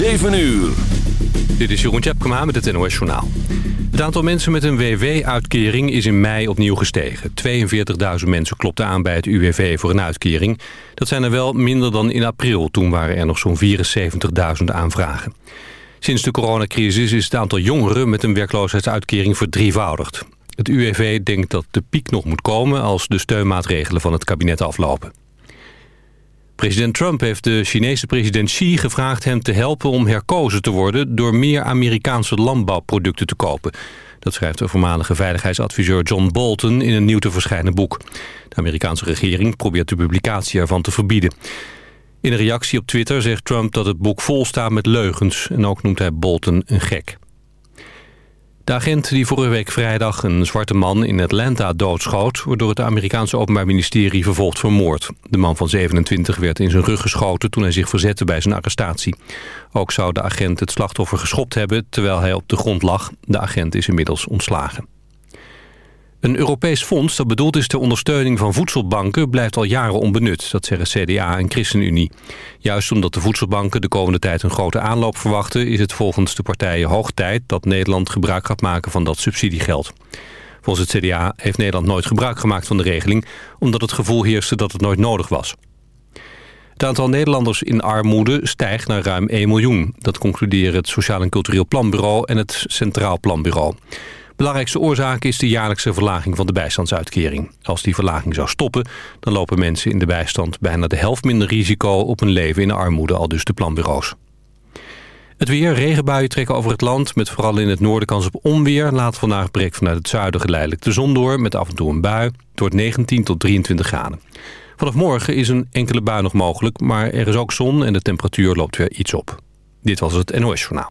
7 uur. Dit is Jeroen Tjepkema met het NOS Journaal. Het aantal mensen met een WW-uitkering is in mei opnieuw gestegen. 42.000 mensen klopten aan bij het UWV voor een uitkering. Dat zijn er wel minder dan in april. Toen waren er nog zo'n 74.000 aanvragen. Sinds de coronacrisis is het aantal jongeren met een werkloosheidsuitkering verdrievoudigd. Het UWV denkt dat de piek nog moet komen als de steunmaatregelen van het kabinet aflopen. President Trump heeft de Chinese president Xi gevraagd hem te helpen om herkozen te worden door meer Amerikaanse landbouwproducten te kopen. Dat schrijft de voormalige veiligheidsadviseur John Bolton in een nieuw te verschijnen boek. De Amerikaanse regering probeert de publicatie ervan te verbieden. In een reactie op Twitter zegt Trump dat het boek vol staat met leugens en ook noemt hij Bolton een gek. De agent die vorige week vrijdag een zwarte man in Atlanta doodschoot... wordt door het Amerikaanse Openbaar Ministerie vervolgd vermoord. De man van 27 werd in zijn rug geschoten toen hij zich verzette bij zijn arrestatie. Ook zou de agent het slachtoffer geschopt hebben terwijl hij op de grond lag. De agent is inmiddels ontslagen. Een Europees fonds dat bedoeld is ter ondersteuning van voedselbanken... blijft al jaren onbenut, dat zeggen CDA en ChristenUnie. Juist omdat de voedselbanken de komende tijd een grote aanloop verwachten... is het volgens de partijen hoog tijd dat Nederland gebruik gaat maken van dat subsidiegeld. Volgens het CDA heeft Nederland nooit gebruik gemaakt van de regeling... omdat het gevoel heerste dat het nooit nodig was. Het aantal Nederlanders in armoede stijgt naar ruim 1 miljoen. Dat concluderen het Sociaal en Cultureel Planbureau en het Centraal Planbureau. Belangrijkste oorzaak is de jaarlijkse verlaging van de bijstandsuitkering. Als die verlaging zou stoppen, dan lopen mensen in de bijstand bijna de helft minder risico op een leven in armoede, al dus de planbureaus. Het weer, regenbuien trekken over het land, met vooral in het noorden kans op onweer. Laat vandaag breekt vanuit het zuiden geleidelijk de zon door, met af en toe een bui. Het wordt 19 tot 23 graden. Vanaf morgen is een enkele bui nog mogelijk, maar er is ook zon en de temperatuur loopt weer iets op. Dit was het NOS Journaal.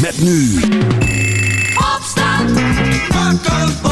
Met nu Opstand. Wakker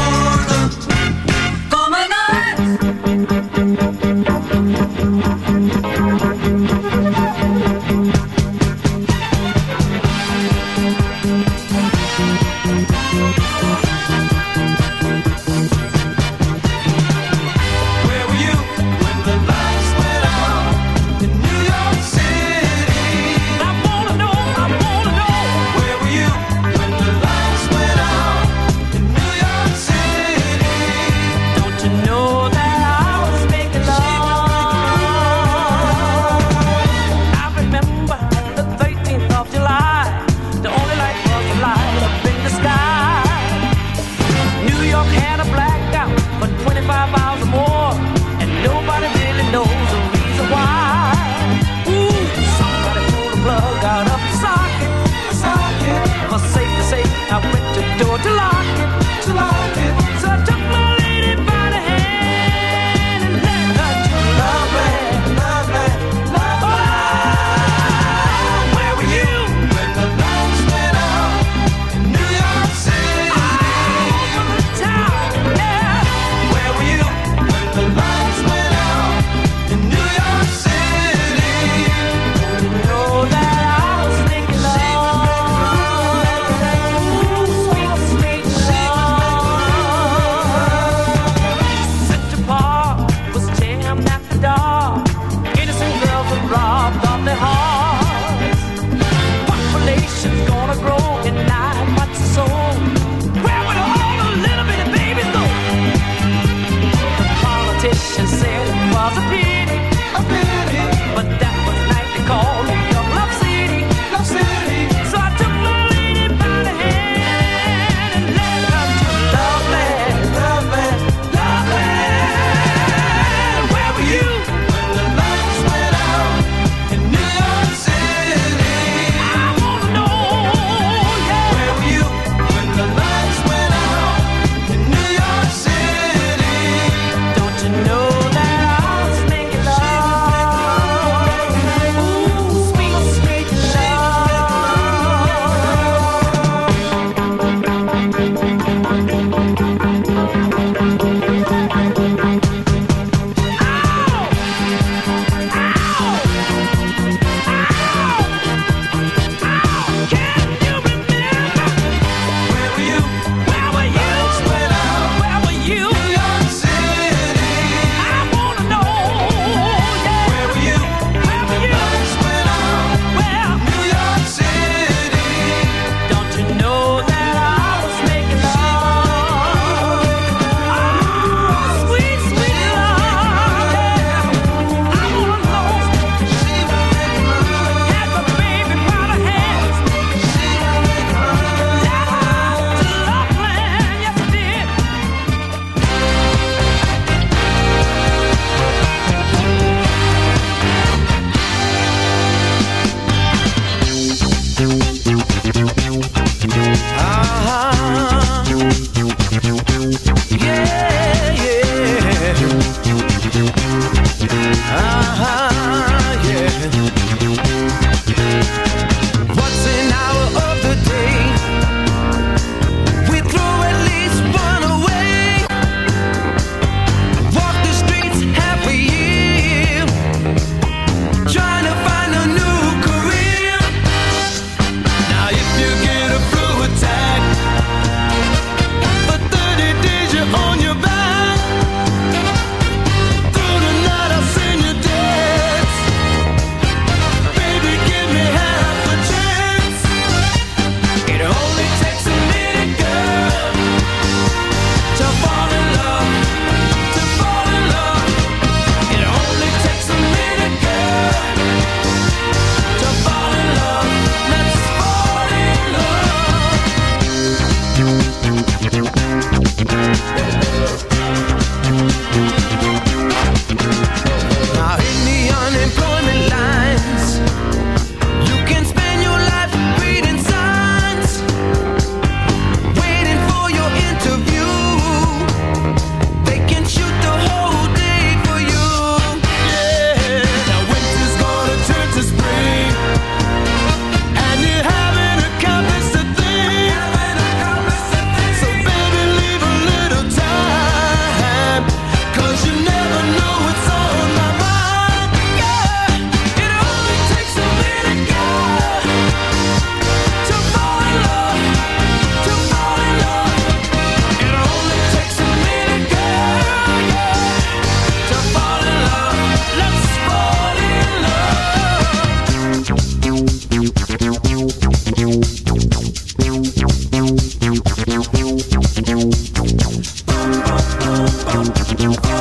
Música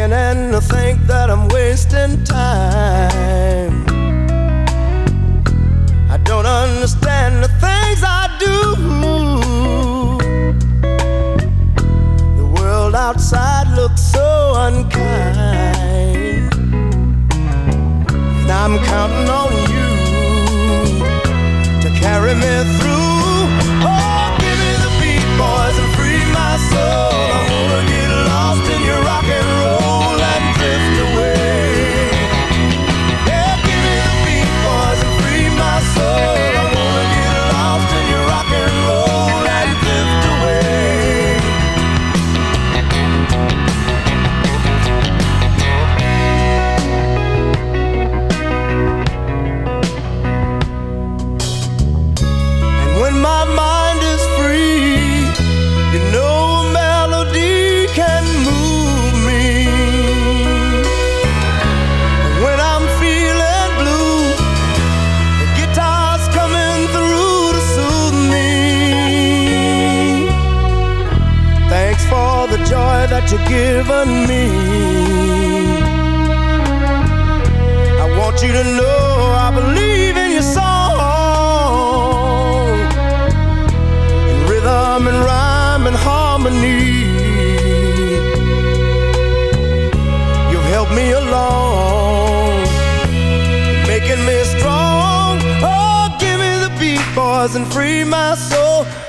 beginning to think that I'm wasting time. I don't understand the things I do. The world outside looks so unkind. And I'm counting on you to carry me through.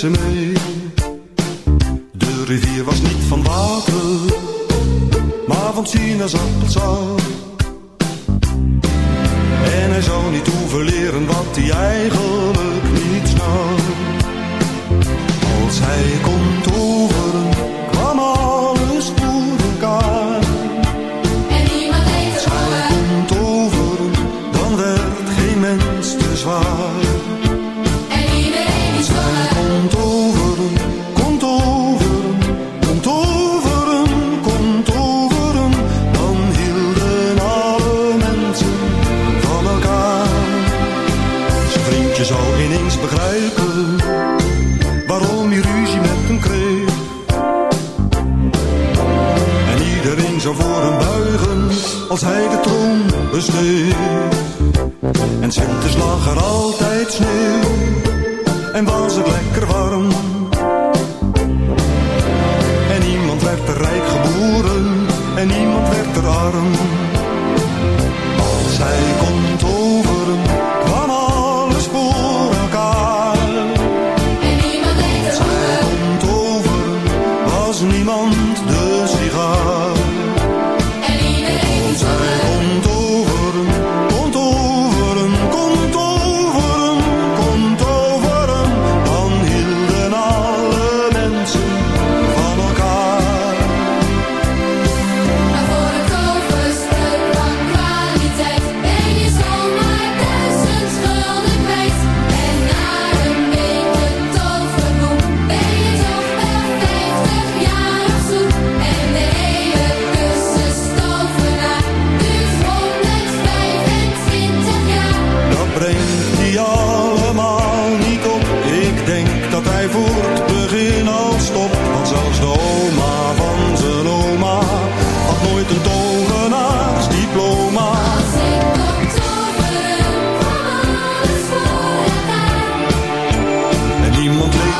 De rivier was niet van water, maar van sinaasappelsap.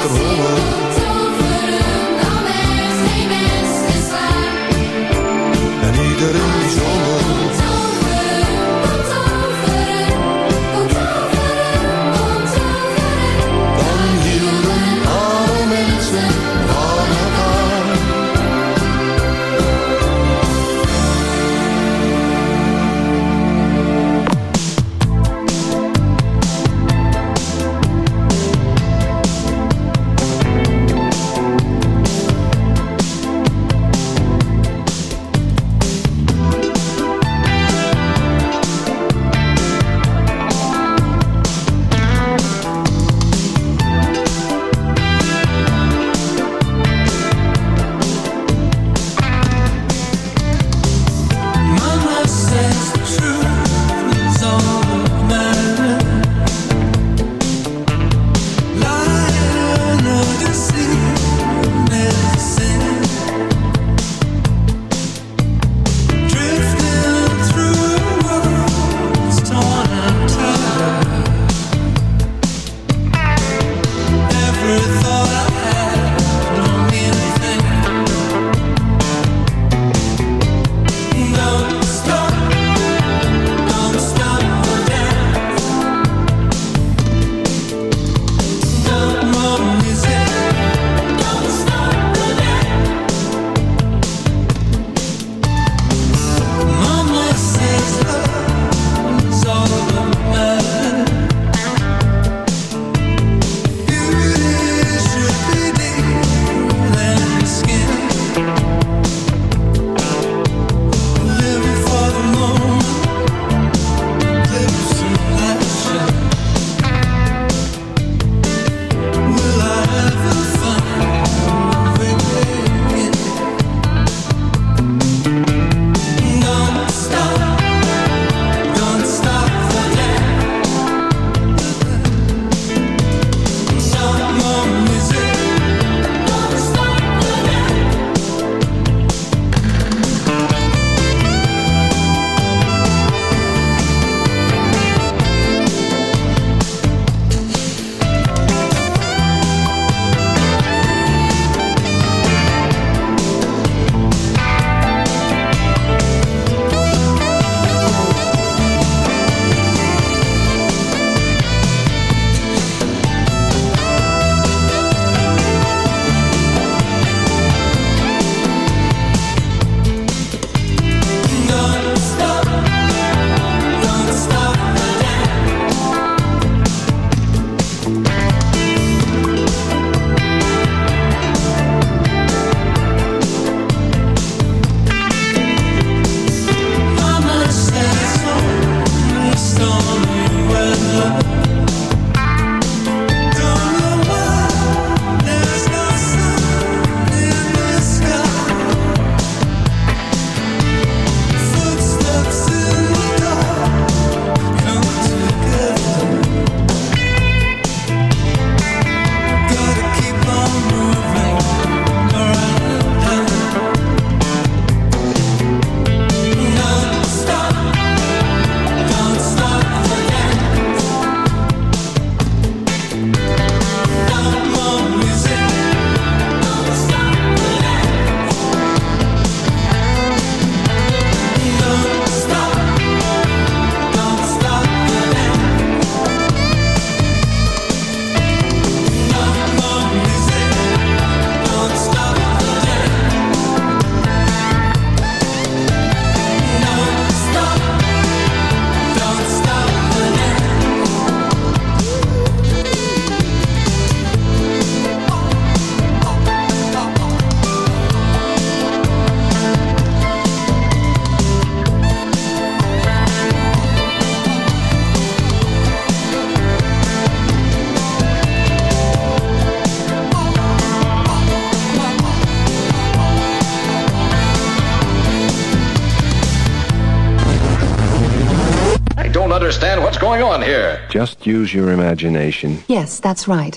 dromen Just use your imagination. Yes, that's right.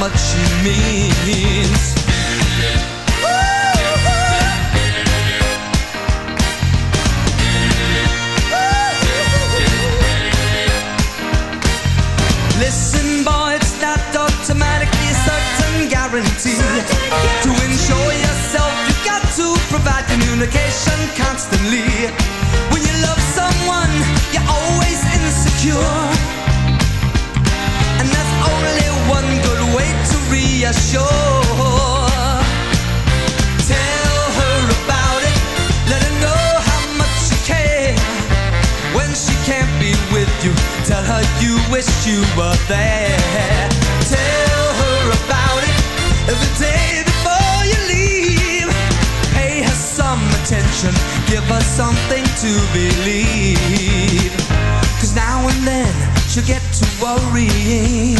much she means. Listen, boy, it's not automatically certain guarantee. To ensure yourself, you've got to provide communication constantly. When you love someone, you're always insecure. Be with you, tell her you wish you were there. Tell her about it every day before you leave. Pay her some attention, give her something to believe. Cause now and then she'll get to worrying.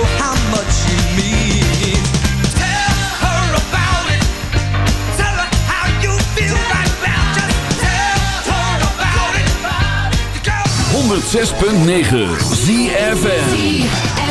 106.9 ZFN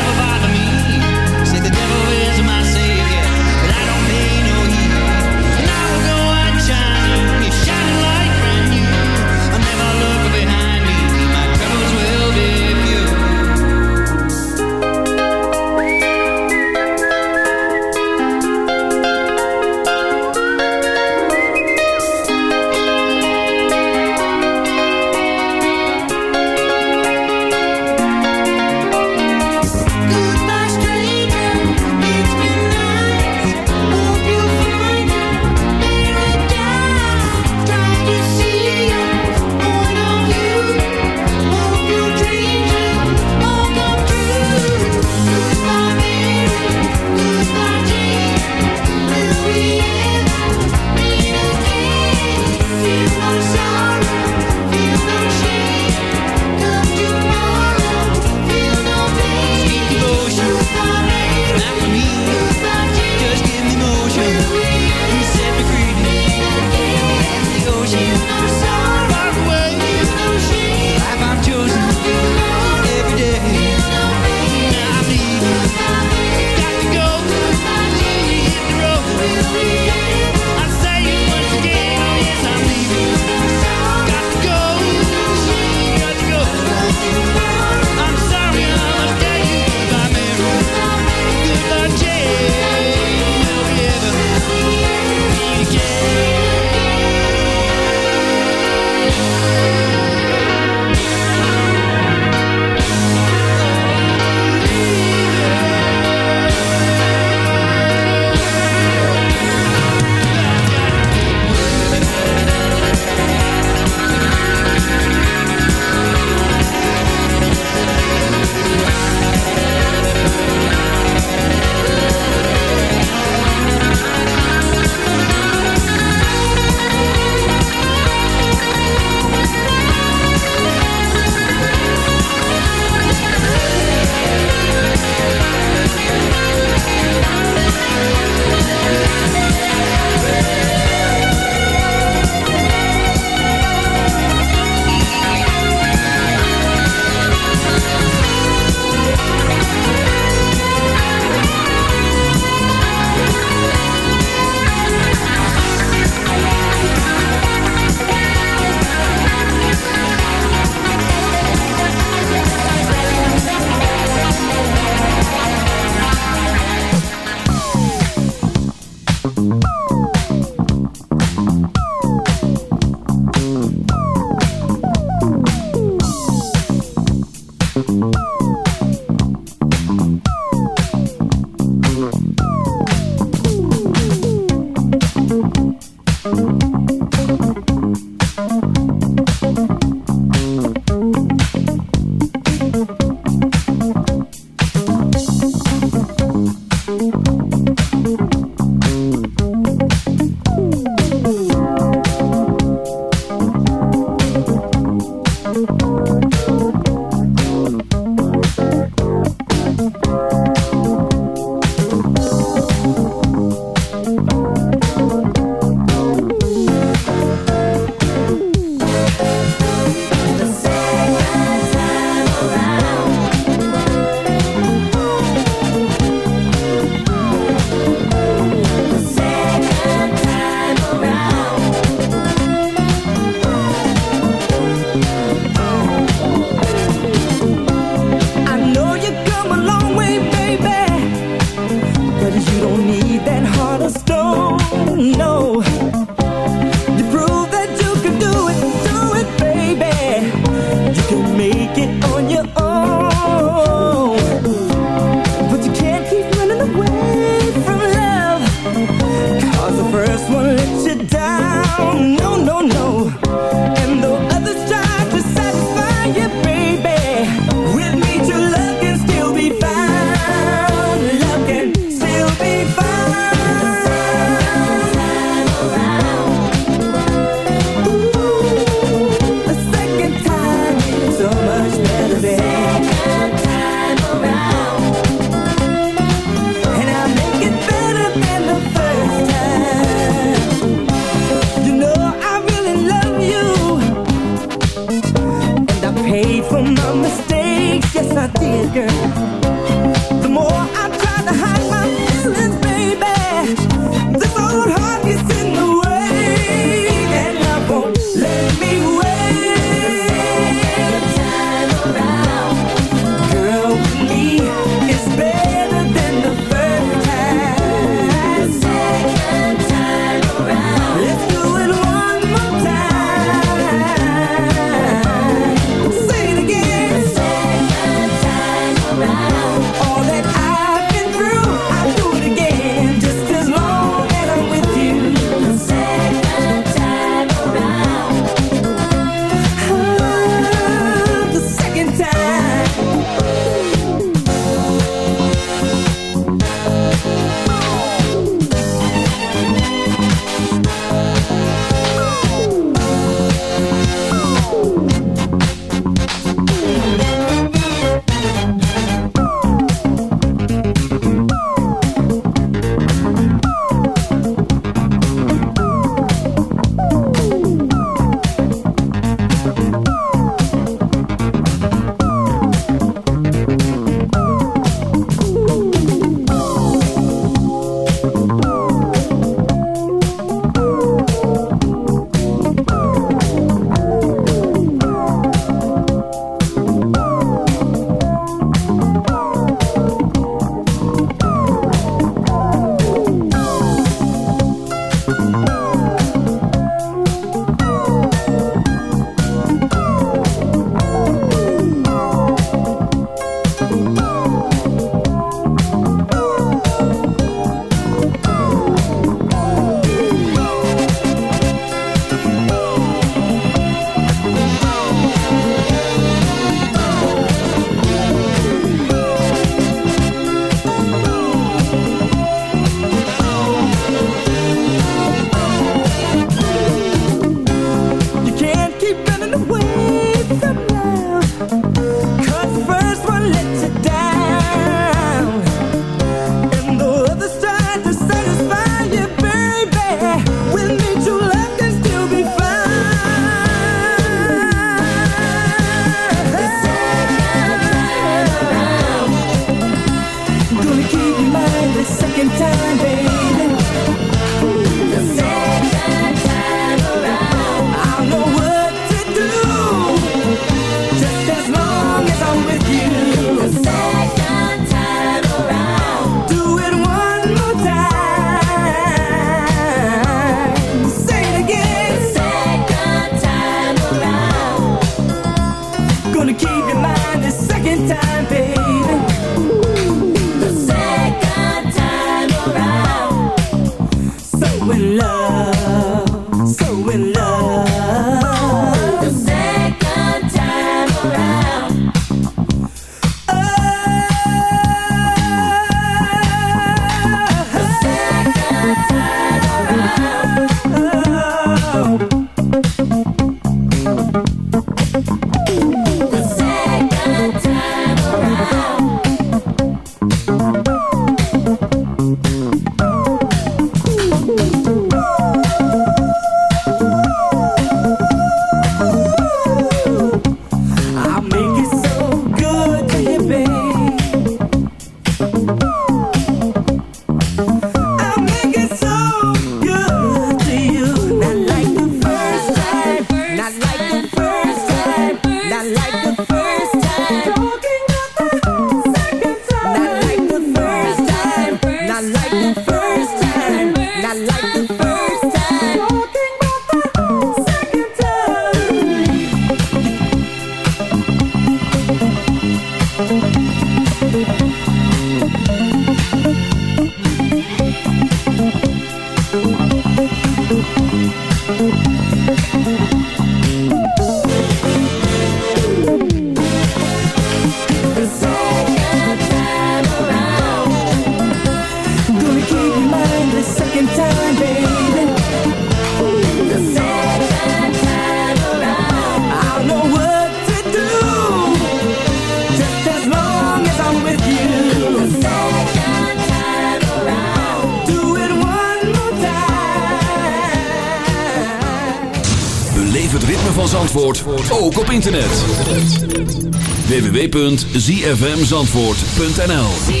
www.zfmzandvoort.nl